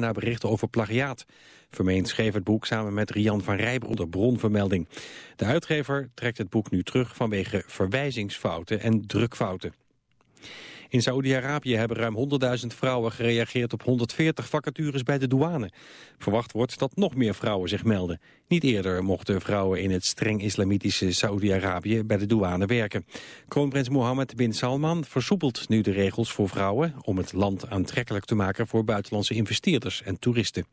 naar berichten over plagiaat. Vermeend schreef het boek samen met Rian van Rijbroek bronvermelding. De uitgever trekt het boek nu terug vanwege verwijzingsfouten en drukfouten. In Saoedi-Arabië hebben ruim 100.000 vrouwen gereageerd op 140 vacatures bij de douane. Verwacht wordt dat nog meer vrouwen zich melden. Niet eerder mochten vrouwen in het streng islamitische Saoedi-Arabië bij de douane werken. Kroonprins Mohammed bin Salman versoepelt nu de regels voor vrouwen... om het land aantrekkelijk te maken voor buitenlandse investeerders en toeristen.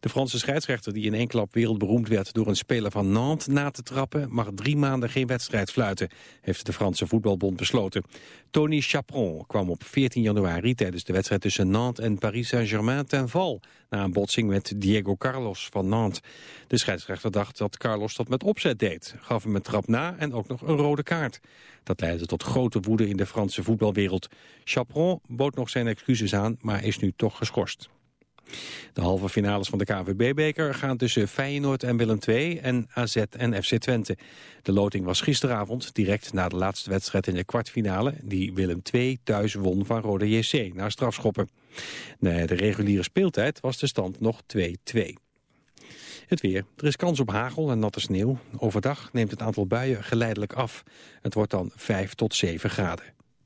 De Franse scheidsrechter die in één klap wereldberoemd werd door een speler van Nantes na te trappen mag drie maanden geen wedstrijd fluiten, heeft de Franse voetbalbond besloten. Tony Chaperon kwam op 14 januari tijdens de wedstrijd tussen Nantes en Paris Saint-Germain ten val na een botsing met Diego Carlos van Nantes. De scheidsrechter dacht dat Carlos dat met opzet deed, gaf hem een trap na en ook nog een rode kaart. Dat leidde tot grote woede in de Franse voetbalwereld. Chaperon bood nog zijn excuses aan, maar is nu toch geschorst. De halve finales van de KVB-beker gaan tussen Feyenoord en Willem II en AZ en FC Twente. De loting was gisteravond, direct na de laatste wedstrijd in de kwartfinale... die Willem II thuis won van Rode JC naar strafschoppen. Na de reguliere speeltijd was de stand nog 2-2. Het weer. Er is kans op hagel en natte sneeuw. Overdag neemt het aantal buien geleidelijk af. Het wordt dan 5 tot 7 graden.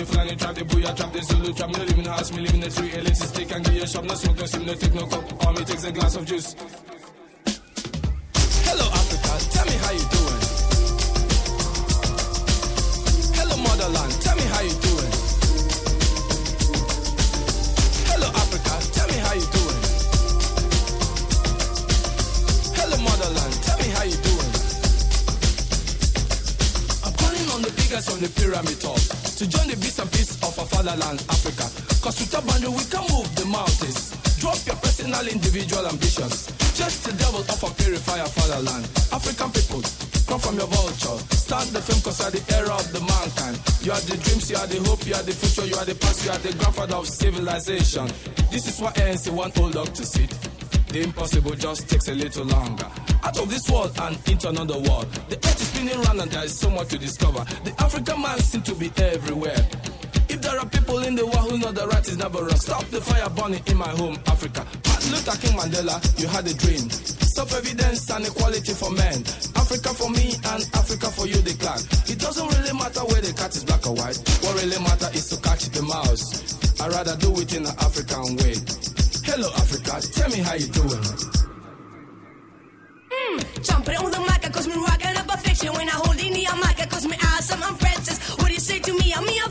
The flying, trap the booyah, trap the Zulu, trap me no live in the house, me live in the tree, elitist stick and give you a shop, no smoke, no sim, no take no cup. All me takes a glass of juice. Drop your personal, individual ambitions. Just the devil of a purifier fatherland. African people, come from your vulture. Start the film cause you are the era of the mankind. You are the dreams, you are the hope, you are the future, you are the past, you are the grandfather of civilization. This is why ANC want old dog to sit. The impossible just takes a little longer. Out of this world and into another world. The earth is spinning round and there is so much to discover. The African man seems to be everywhere. If there are people in the world who know the right is never wrong, stop the fire burning in my home, Africa. Martin Luther King Mandela, you had a dream. Self evidence and equality for men. Africa for me and Africa for you, the clan. It doesn't really matter where the cat is black or white. What really matters is to catch the mouse. I'd rather do it in an African way. Hello, Africa, tell me how you doing. Hmm, jumping on the mic, cause me rocking up a fiction. When I hold in the mic, cause me awesome, I'm. What do you say to me? I'm me, I'm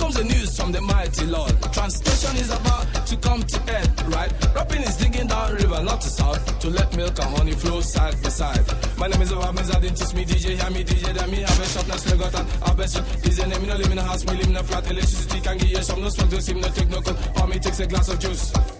Comes the news from the mighty Lord. Translation is about to come to end, right? Rapping is digging down river, not to south, to let milk and honey flow side by side. My name is Obama, didn't teach me DJ, hear me DJ, that me have a shop, now slug out and have a. Is your name, me no live in a house, me live in a flat, electricity can give you some, no smoke, no steam, no take no cold, or me takes a glass of juice.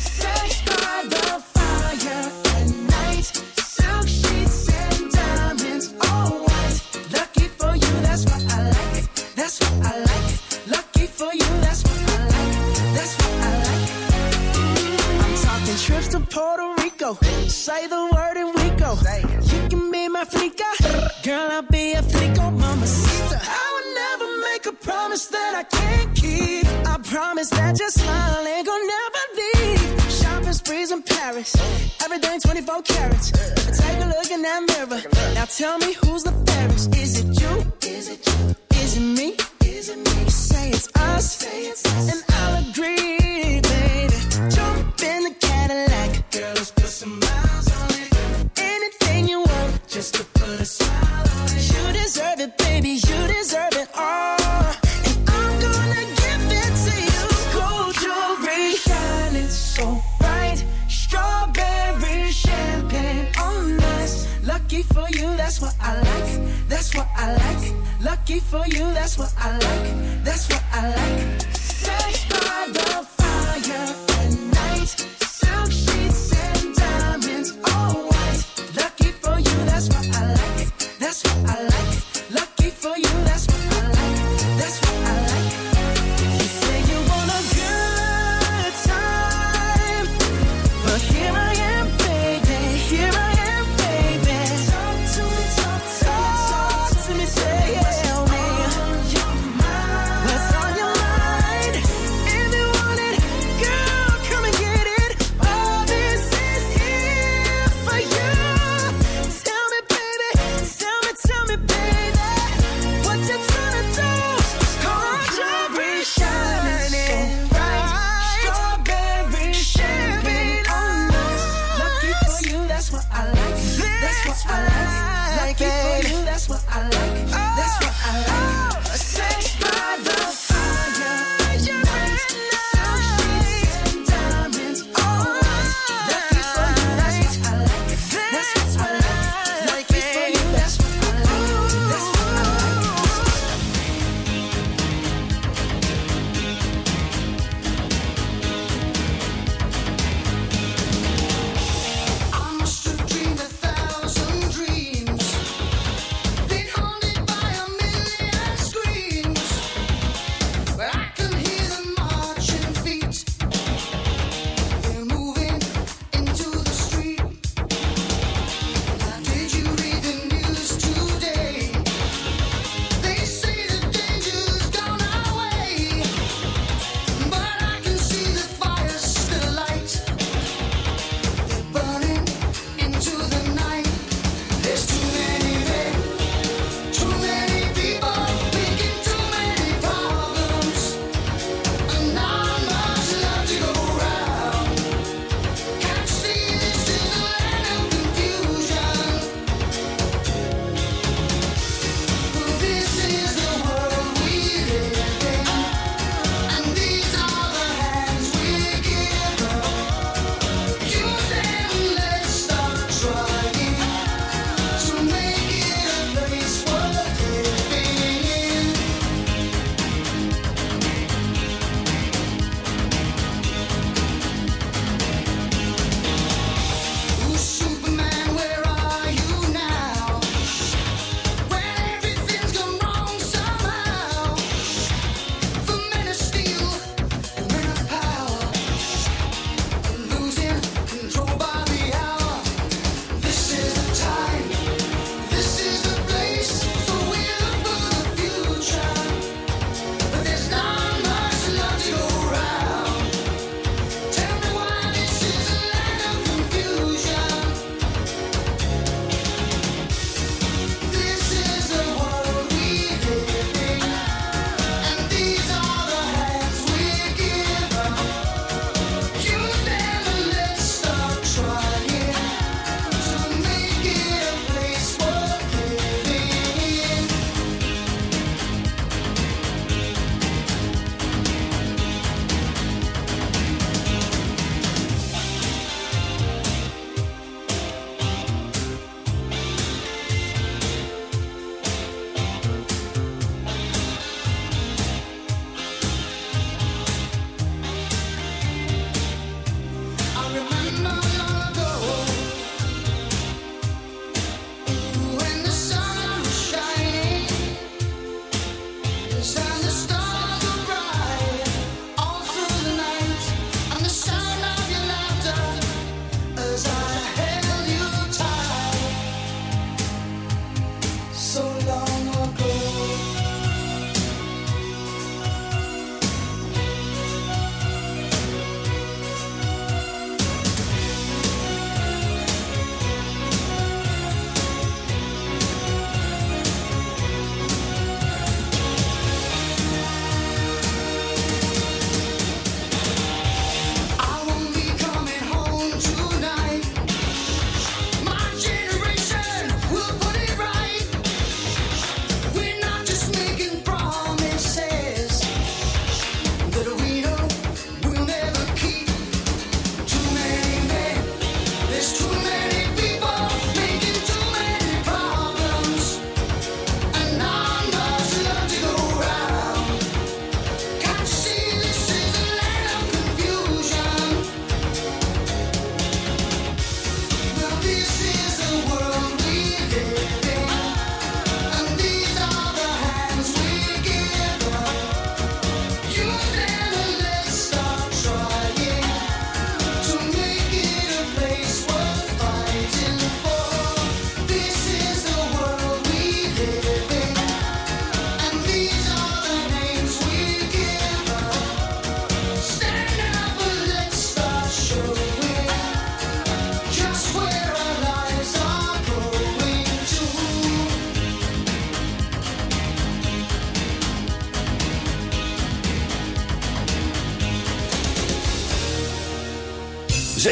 Tell me who's the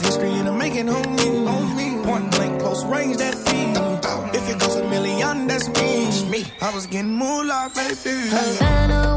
history and I'm making homie. Point blank, close range, that fiend. If it goes a million, that's me. I was getting moolah, baby. Havana,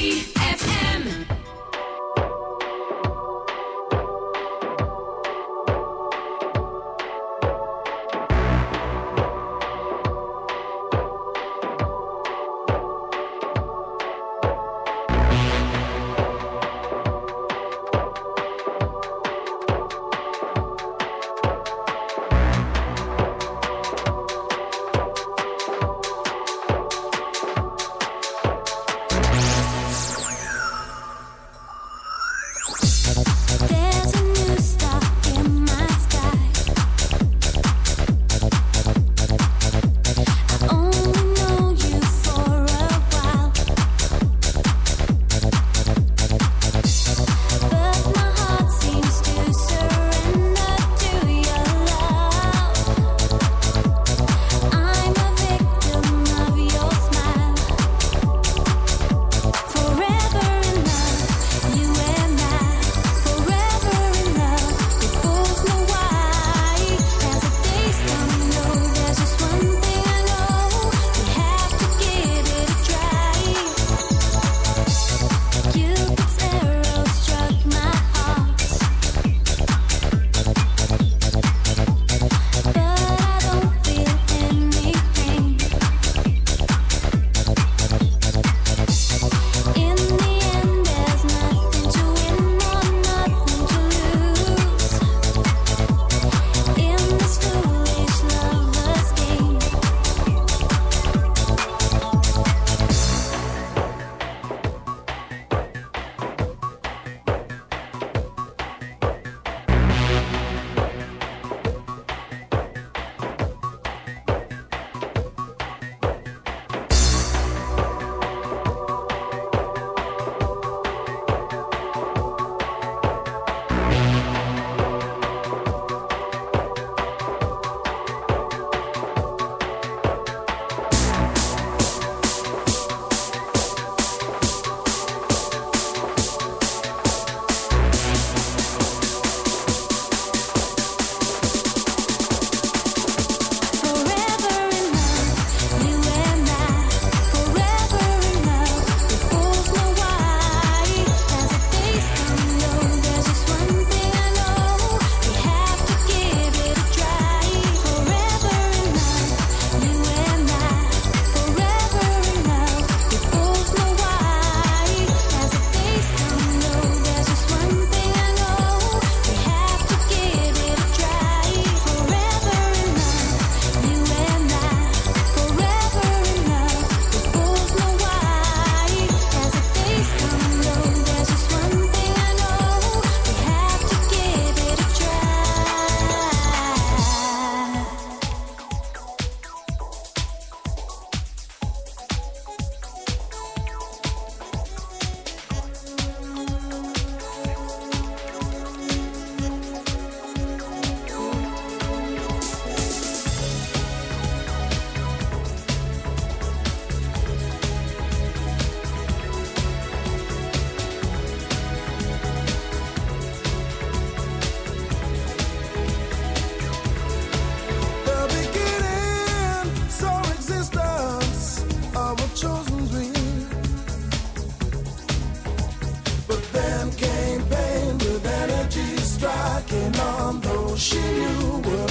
campaign with energy striking on those she knew were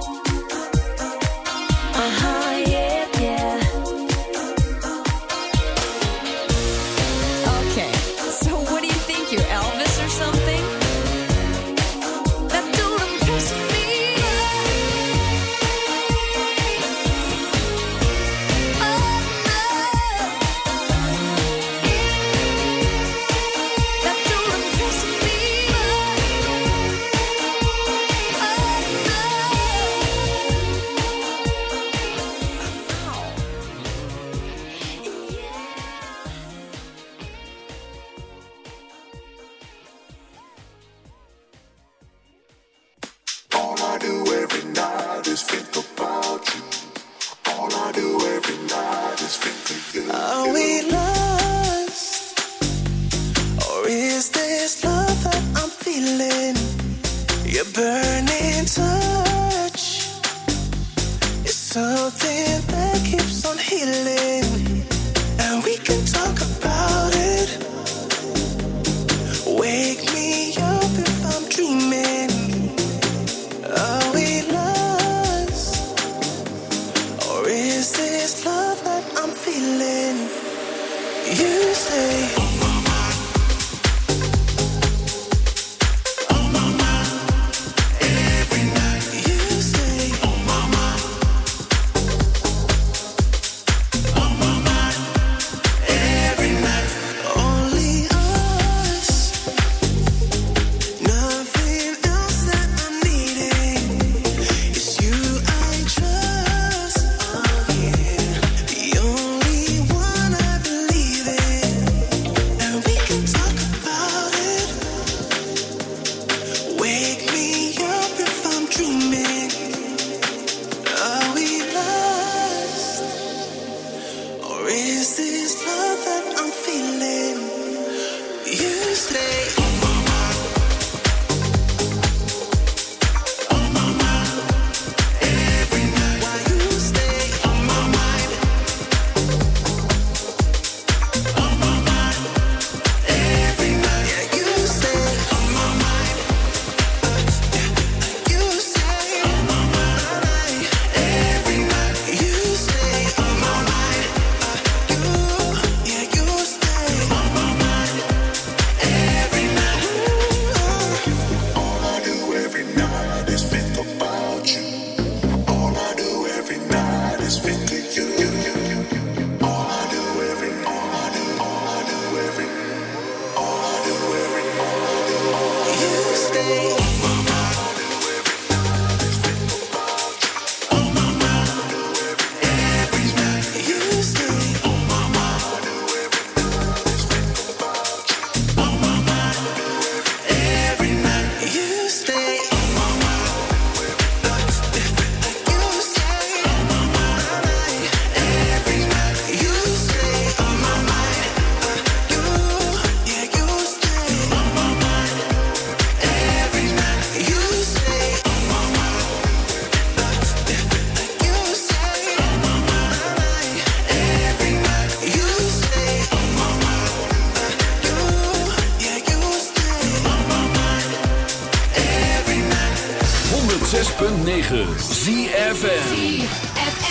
106.9 ZFN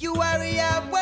you worry, I worry.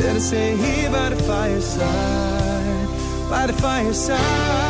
Better stay here by the fireside, by the fireside.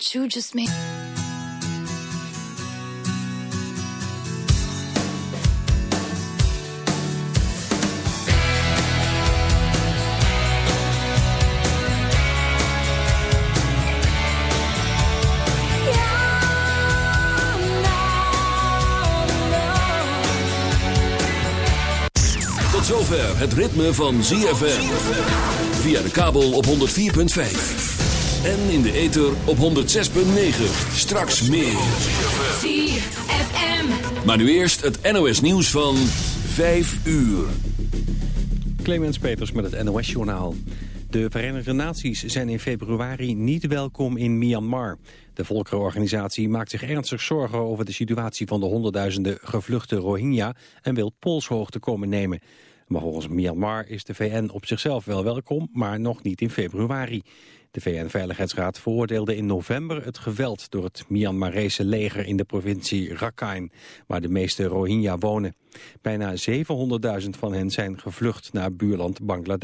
What you just made. Tot zover het ritme van ZFM. Via de kabel op 104.5. En in de ether op 106.9. Straks meer. ZFM. Maar nu eerst het NOS nieuws van 5 uur. Clemens Peters met het NOS-journaal. De Verenigde Naties zijn in februari niet welkom in Myanmar. De volkerenorganisatie maakt zich ernstig zorgen over de situatie van de honderdduizenden gevluchte Rohingya en wil polshoogte komen nemen. Maar volgens Myanmar is de VN op zichzelf wel welkom, maar nog niet in februari. De VN-veiligheidsraad veroordeelde in november het geweld door het Myanmarese leger in de provincie Rakhine, waar de meeste Rohingya wonen. Bijna 700.000 van hen zijn gevlucht naar buurland Bangladesh.